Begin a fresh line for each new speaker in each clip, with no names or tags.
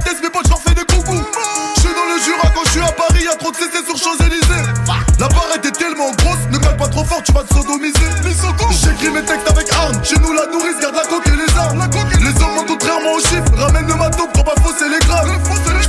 tête, mes potes, j'en fais des coucous. Je suis dans le Jura quand je suis à Paris, y'a trop de CC sur Champs-Élysées. La barre était tellement grosse, ne cale pas trop fort, tu vas te sodomiser. J'écris mes textes avec armes, chez nous la nourrice garde la coque et les armes. Les hommes, contrairement aux chiffres, ramène le matos pour pas fausser les graves.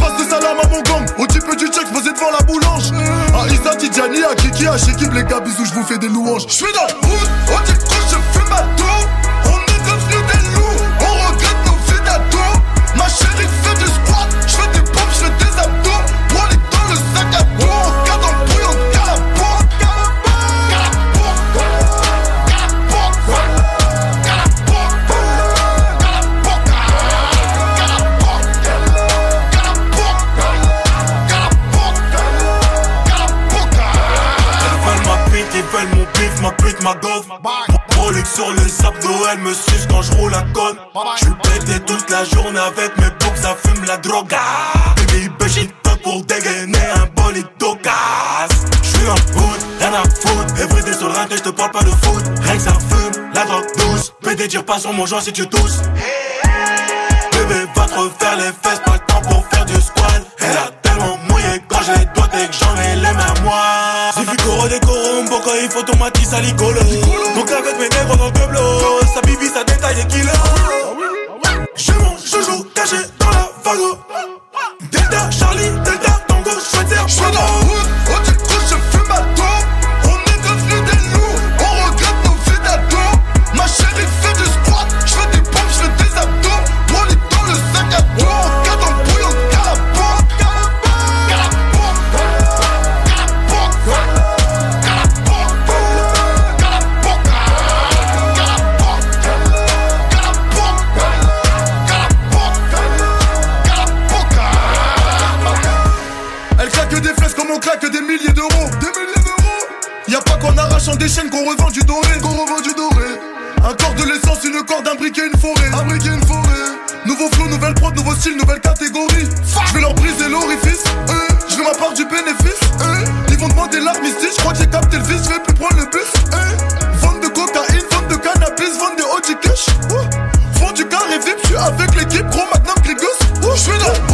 passe de salam à mon gang, au type du check, posé devant la boulange. À ah, Issa, Tidjani, à Kiki, à Shekib, les gars, bisous, j'vous fais des louanges. J'suis dans le mood, on dit que
pète, ma pute, ma gove. Rolex sur le sabdo, elle me suce quand je roule la conne. Je pété toute la journée avec mes boucs, ça fume la drogue. Baby, il toc pour dégainer un bolide d'ocas. J'suis en foot, rien à foutre. Everyday sur le je te parle pas de foot. Rien que ça fume, la drogue douce. PD, tire pas sur mon joint si tu tousses. Bébé, va te refaire les fesses, pas il faut ton à l'icolo. Donc avec mes nègres dans le bloc, sa bibi, ça détaille et kilo. J'ai mon joujou caché dans la vague. Delta, Charlie, Delta, Tango, Schweitzer, Schweitzer.
on des milliers d'euros. Des milliers d'euros Y'a pas qu'en arrachant des chaînes qu'on revend du doré. Qu'on revend du doré. Un corps de l'essence, une corde, un briquet, une forêt. Un briquet, une forêt. Nouveau flow, nouvelle prod, nouveau style, nouvelle catégorie. Je vais leur briser l'orifice. Euh. Je veux ma part du bénéfice. Ils vont demander l'armistice. Je crois que j'ai capté le vice, je vais plus prendre le bus. Euh. Vente de cocaïne, vente de cannabis, vente de OG cash. Ouh. Du carré VIP, je avec l'équipe, gros maintenant que les. Je suis dans.